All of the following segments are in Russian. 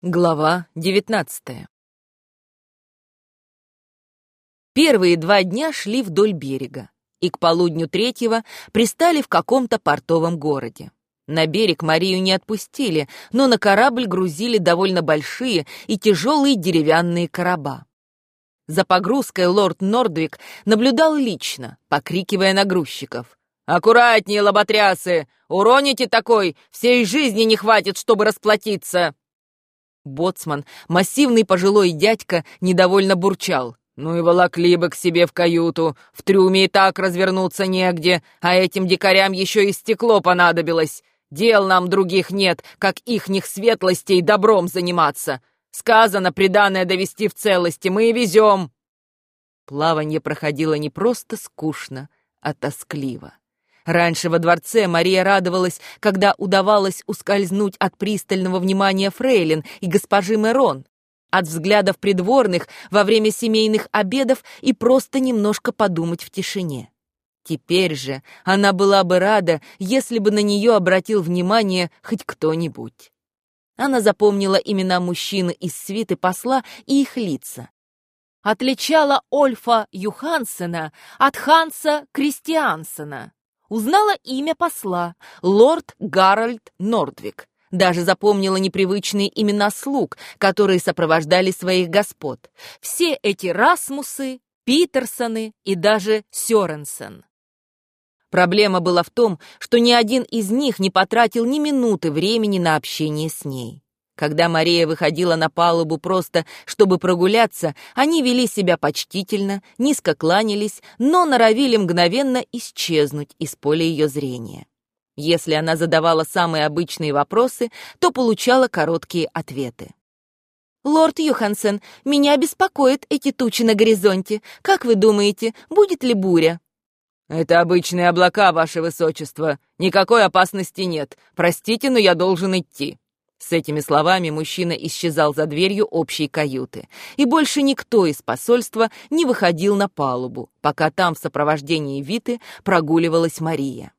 Глава девятнадцатая Первые два дня шли вдоль берега, и к полудню третьего пристали в каком-то портовом городе. На берег Марию не отпустили, но на корабль грузили довольно большие и тяжелые деревянные короба. За погрузкой лорд Нордвик наблюдал лично, покрикивая на грузчиков. «Аккуратнее, лоботрясы! Уроните такой! Всей жизни не хватит, чтобы расплатиться!» Боцман, массивный пожилой дядька, недовольно бурчал. «Ну и волокли бы к себе в каюту. В трюме и так развернуться негде, а этим дикарям еще и стекло понадобилось. Дел нам других нет, как ихних светлостей добром заниматься. Сказано, приданное довести в целости, мы и везем». Плаванье проходило не просто скучно, а тоскливо. Раньше во дворце Мария радовалась, когда удавалось ускользнуть от пристального внимания фрейлин и госпожи Мерон, от взглядов придворных во время семейных обедов и просто немножко подумать в тишине. Теперь же она была бы рада, если бы на нее обратил внимание хоть кто-нибудь. Она запомнила имена мужчины из свиты посла и их лица. Отличала Ольфа Юхансена от Ханса Кристиансена. Узнала имя посла — лорд Гарольд Нордвик. Даже запомнила непривычные имена слуг, которые сопровождали своих господ. Все эти Расмусы, Питерсоны и даже Сёренсен. Проблема была в том, что ни один из них не потратил ни минуты времени на общение с ней. Когда Мария выходила на палубу просто, чтобы прогуляться, они вели себя почтительно, низко кланялись, но норовили мгновенно исчезнуть из поля ее зрения. Если она задавала самые обычные вопросы, то получала короткие ответы. «Лорд Юхансен, меня беспокоят эти тучи на горизонте. Как вы думаете, будет ли буря?» «Это обычные облака, ваше высочество. Никакой опасности нет. Простите, но я должен идти». С этими словами мужчина исчезал за дверью общей каюты, и больше никто из посольства не выходил на палубу, пока там в сопровождении Виты прогуливалась Мария.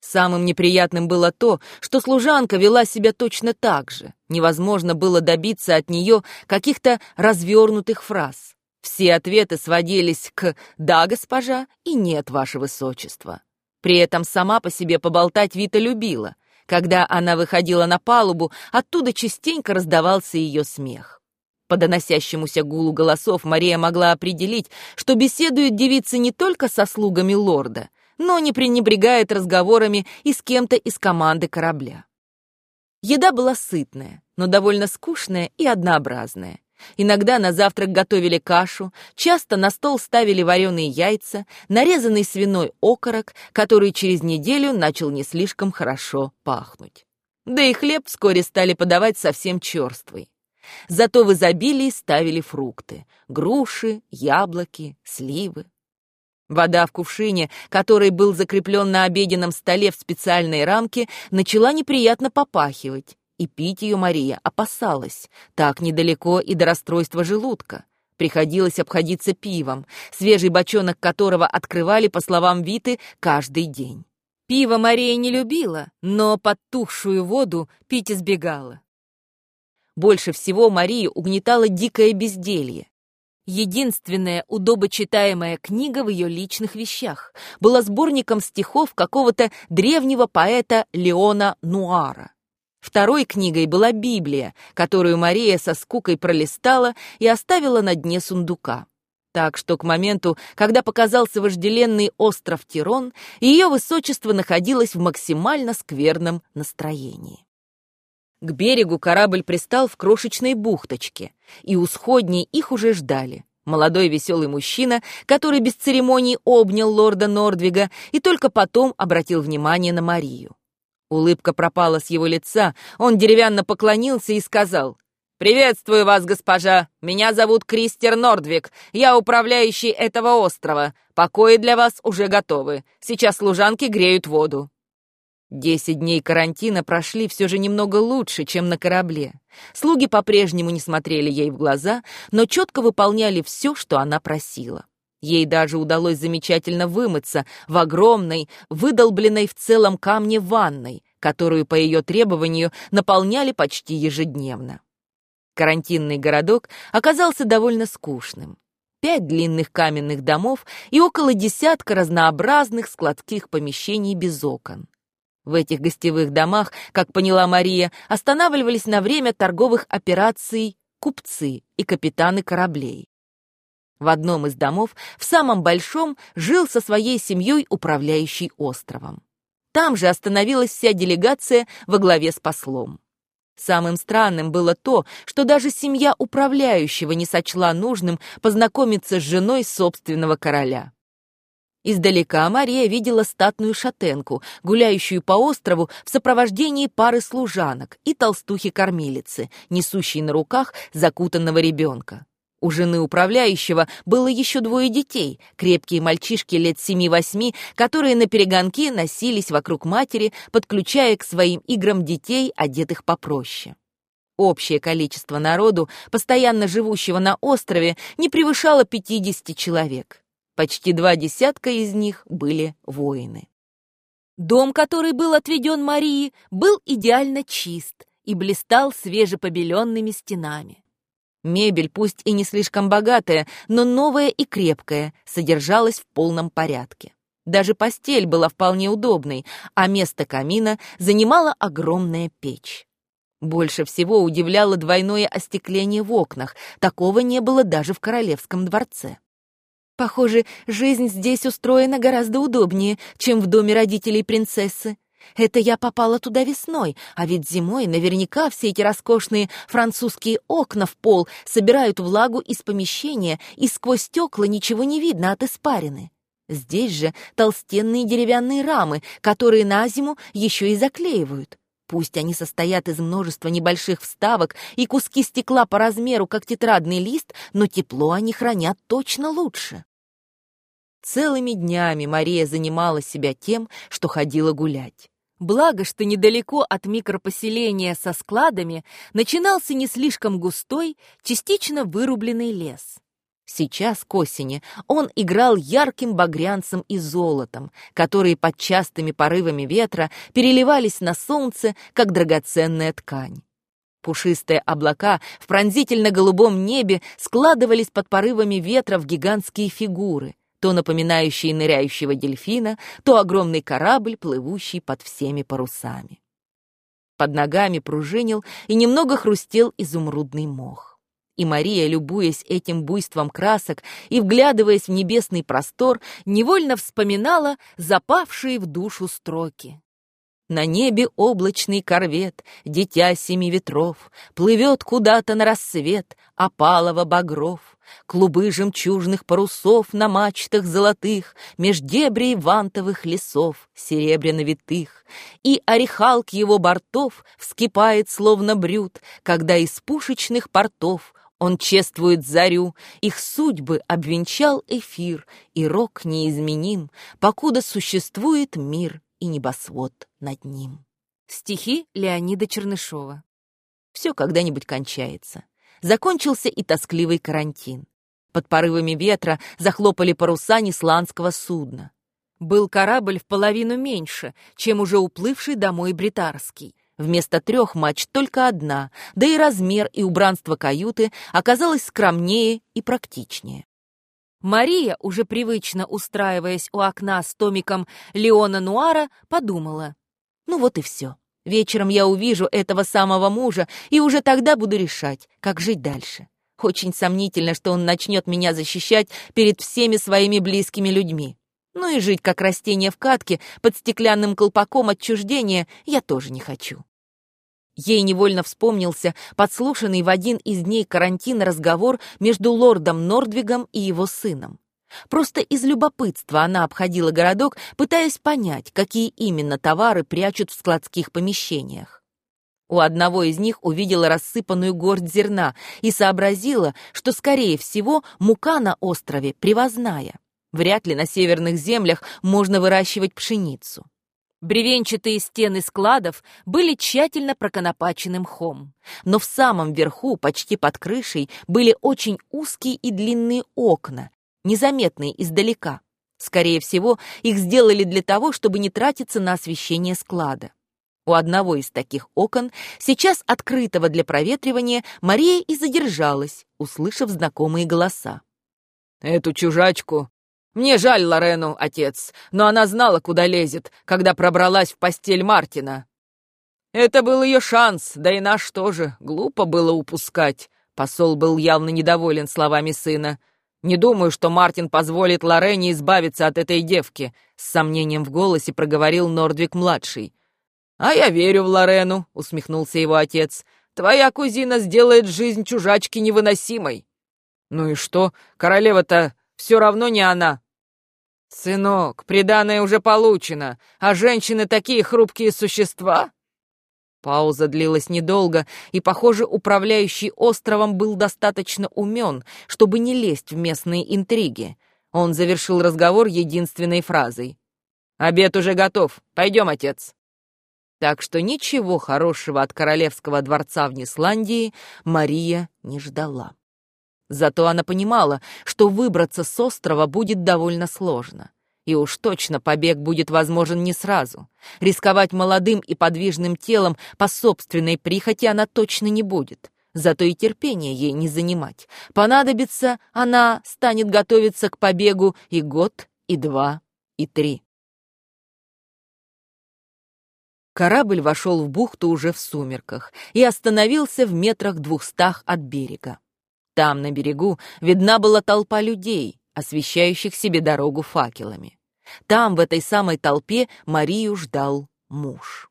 Самым неприятным было то, что служанка вела себя точно так же. Невозможно было добиться от нее каких-то развернутых фраз. Все ответы сводились к «да, госпожа» и «нет, ваше высочество». При этом сама по себе поболтать Вита любила — когда она выходила на палубу, оттуда частенько раздавался ее смех. По доносящемуся гулу голосов Мария могла определить, что беседует девица не только со слугами лорда, но не пренебрегает разговорами и с кем-то из команды корабля. Еда была сытная, но довольно скучная и однообразная. Иногда на завтрак готовили кашу, часто на стол ставили вареные яйца, нарезанный свиной окорок, который через неделю начал не слишком хорошо пахнуть. Да и хлеб вскоре стали подавать совсем черствый. Зато в изобилии ставили фрукты — груши, яблоки, сливы. Вода в кувшине, который был закреплен на обеденном столе в специальной рамке, начала неприятно попахивать, и пить ее Мария опасалась. Так недалеко и до расстройства желудка. Приходилось обходиться пивом, свежий бочонок которого открывали, по словам Виты, каждый день. Пиво Мария не любила, но подтухшую воду пить избегала. Больше всего Марию угнетало дикое безделье. Единственная удобочитаемая книга в ее личных вещах была сборником стихов какого-то древнего поэта Леона Нуара. Второй книгой была Библия, которую Мария со скукой пролистала и оставила на дне сундука. Так что к моменту, когда показался вожделенный остров Тирон, ее высочество находилось в максимально скверном настроении. К берегу корабль пристал в крошечной бухточке, и у сходней их уже ждали. Молодой веселый мужчина, который без церемоний обнял лорда Нордвига и только потом обратил внимание на Марию. Улыбка пропала с его лица, он деревянно поклонился и сказал, «Приветствую вас, госпожа! Меня зовут Кристер Нордвик, я управляющий этого острова. Покои для вас уже готовы. Сейчас служанки греют воду». Десять дней карантина прошли все же немного лучше, чем на корабле. Слуги по-прежнему не смотрели ей в глаза, но четко выполняли все, что она просила. Ей даже удалось замечательно вымыться в огромной, выдолбленной в целом камне ванной, которую по ее требованию наполняли почти ежедневно. Карантинный городок оказался довольно скучным. Пять длинных каменных домов и около десятка разнообразных складских помещений без окон. В этих гостевых домах, как поняла Мария, останавливались на время торговых операций купцы и капитаны кораблей. В одном из домов, в самом большом, жил со своей семьей управляющий островом. Там же остановилась вся делегация во главе с послом. Самым странным было то, что даже семья управляющего не сочла нужным познакомиться с женой собственного короля. Издалека Мария видела статную шатенку, гуляющую по острову в сопровождении пары служанок и толстухи-кормилицы, несущей на руках закутанного ребенка. У жены управляющего было еще двое детей, крепкие мальчишки лет семи-восьми, которые на перегонки носились вокруг матери, подключая к своим играм детей, одетых попроще. Общее количество народу, постоянно живущего на острове, не превышало 50 человек. Почти два десятка из них были воины. Дом, который был отведен Марии, был идеально чист и блистал свежепобеленными стенами. Мебель, пусть и не слишком богатая, но новая и крепкая, содержалась в полном порядке. Даже постель была вполне удобной, а место камина занимала огромная печь. Больше всего удивляло двойное остекление в окнах, такого не было даже в королевском дворце. Похоже, жизнь здесь устроена гораздо удобнее, чем в доме родителей принцессы. Это я попала туда весной, а ведь зимой наверняка все эти роскошные французские окна в пол собирают влагу из помещения, и сквозь стекла ничего не видно от испарины. Здесь же толстенные деревянные рамы, которые на зиму еще и заклеивают. Пусть они состоят из множества небольших вставок и куски стекла по размеру, как тетрадный лист, но тепло они хранят точно лучше. Целыми днями Мария занимала себя тем, что ходила гулять. Благо, что недалеко от микропоселения со складами начинался не слишком густой, частично вырубленный лес. Сейчас, к осени, он играл ярким багрянцем и золотом, которые под частыми порывами ветра переливались на солнце, как драгоценная ткань. Пушистые облака в пронзительно-голубом небе складывались под порывами ветра в гигантские фигуры, то напоминающие ныряющего дельфина, то огромный корабль, плывущий под всеми парусами. Под ногами пружинил и немного хрустел изумрудный мох. И Мария, любуясь этим буйством красок и вглядываясь в небесный простор, невольно вспоминала запавшие в душу строки. На небе облачный корвет, дитя семи ветров, Плывет куда-то на рассвет, опалого багров. Клубы жемчужных парусов на мачтах золотых, Меж дебрей вантовых лесов, серебряно-витых. И орехалк его бортов вскипает, словно брют, Когда из пушечных портов он чествует зарю, их судьбы обвенчал эфир, и рок неизменим, покуда существует мир и небосвод над ним. Стихи Леонида Чернышова. Все когда-нибудь кончается. Закончился и тоскливый карантин. Под порывами ветра захлопали паруса несландского судна. Был корабль в половину меньше, чем уже уплывший домой бритарский. Вместо трех матч только одна, да и размер и убранство каюты оказалось скромнее и практичнее. Мария, уже привычно устраиваясь у окна с томиком Леона Нуара, подумала. Ну вот и все. Вечером я увижу этого самого мужа, и уже тогда буду решать, как жить дальше. Очень сомнительно, что он начнет меня защищать перед всеми своими близкими людьми. Ну и жить как растение в катке под стеклянным колпаком отчуждения я тоже не хочу. Ей невольно вспомнился подслушанный в один из дней карантина разговор между лордом Нордвигом и его сыном. Просто из любопытства она обходила городок, пытаясь понять, какие именно товары прячут в складских помещениях. У одного из них увидела рассыпанную горсть зерна и сообразила, что, скорее всего, мука на острове привозная. Вряд ли на северных землях можно выращивать пшеницу. Бревенчатые стены складов были тщательно проконопачены мхом, но в самом верху, почти под крышей, были очень узкие и длинные окна, незаметные издалека. Скорее всего, их сделали для того, чтобы не тратиться на освещение склада. У одного из таких окон, сейчас открытого для проветривания, Мария и задержалась, услышав знакомые голоса. «Эту чужачку мне жаль Лорену, отец, но она знала, куда лезет, когда пробралась в постель Мартина. Это был ее шанс, да и наш тоже. Глупо было упускать. Посол был явно недоволен словами сына. Не думаю, что Мартин позволит Лорене избавиться от этой девки, с сомнением в голосе проговорил Нордвик-младший. «А я верю в Лорену», — усмехнулся его отец. «Твоя кузина сделает жизнь чужачки невыносимой». «Ну и что? Королева-то все равно не она», «Сынок, приданное уже получено, а женщины такие хрупкие существа!» Пауза длилась недолго, и, похоже, управляющий островом был достаточно умен, чтобы не лезть в местные интриги. Он завершил разговор единственной фразой. «Обед уже готов. Пойдем, отец». Так что ничего хорошего от королевского дворца в Нисландии Мария не ждала. Зато она понимала, что выбраться с острова будет довольно сложно. И уж точно побег будет возможен не сразу. Рисковать молодым и подвижным телом по собственной прихоти она точно не будет. Зато и терпения ей не занимать. Понадобится, она станет готовиться к побегу и год, и два, и три. Корабль вошел в бухту уже в сумерках и остановился в метрах двухстах от берега. Там, на берегу, видна была толпа людей, освещающих себе дорогу факелами. Там, в этой самой толпе, Марию ждал муж.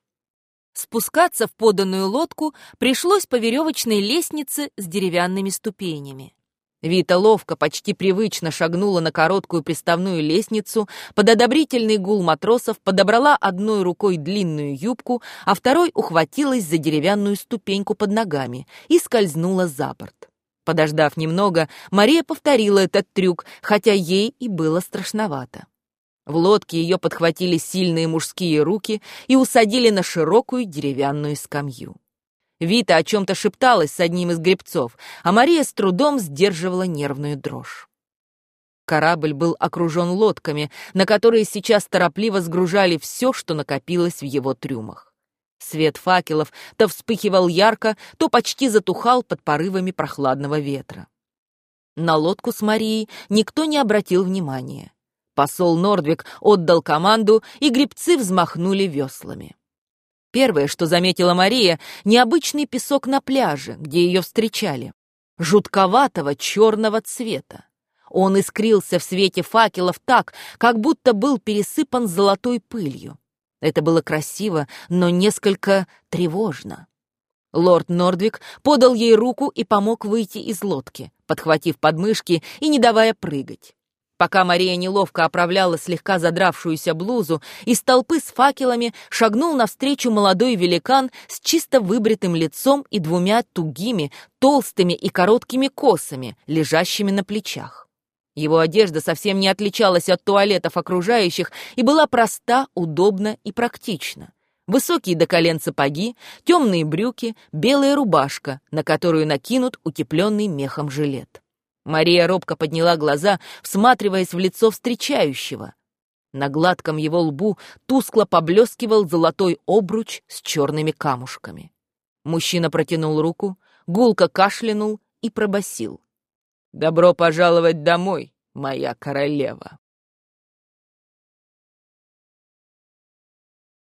Спускаться в поданную лодку пришлось по веревочной лестнице с деревянными ступенями. Вита ловко, почти привычно шагнула на короткую приставную лестницу, под одобрительный гул матросов подобрала одной рукой длинную юбку, а второй ухватилась за деревянную ступеньку под ногами и скользнула за борт. Подождав немного, Мария повторила этот трюк, хотя ей и было страшновато. В лодке ее подхватили сильные мужские руки и усадили на широкую деревянную скамью. Вита о чем-то шепталась с одним из гребцов, а Мария с трудом сдерживала нервную дрожь. Корабль был окружен лодками, на которые сейчас торопливо сгружали все, что накопилось в его трюмах. Свет факелов то вспыхивал ярко, то почти затухал под порывами прохладного ветра. На лодку с Марией никто не обратил внимания. Посол Нордвик отдал команду, и гребцы взмахнули веслами. Первое, что заметила Мария, необычный песок на пляже, где ее встречали. Жутковатого черного цвета. Он искрился в свете факелов так, как будто был пересыпан золотой пылью. Это было красиво, но несколько тревожно. Лорд Нордвик подал ей руку и помог выйти из лодки, подхватив подмышки и не давая прыгать. Пока Мария неловко оправляла слегка задравшуюся блузу, из толпы с факелами шагнул навстречу молодой великан с чисто выбритым лицом и двумя тугими, толстыми и короткими косами, лежащими на плечах. Его одежда совсем не отличалась от туалетов окружающих и была проста, удобна и практична. Высокие до колен сапоги, темные брюки, белая рубашка, на которую накинут утепленный мехом жилет. Мария робко подняла глаза, всматриваясь в лицо встречающего. На гладком его лбу тускло поблескивал золотой обруч с черными камушками. Мужчина протянул руку, гулко кашлянул и пробасил. «Добро пожаловать домой, моя королева!»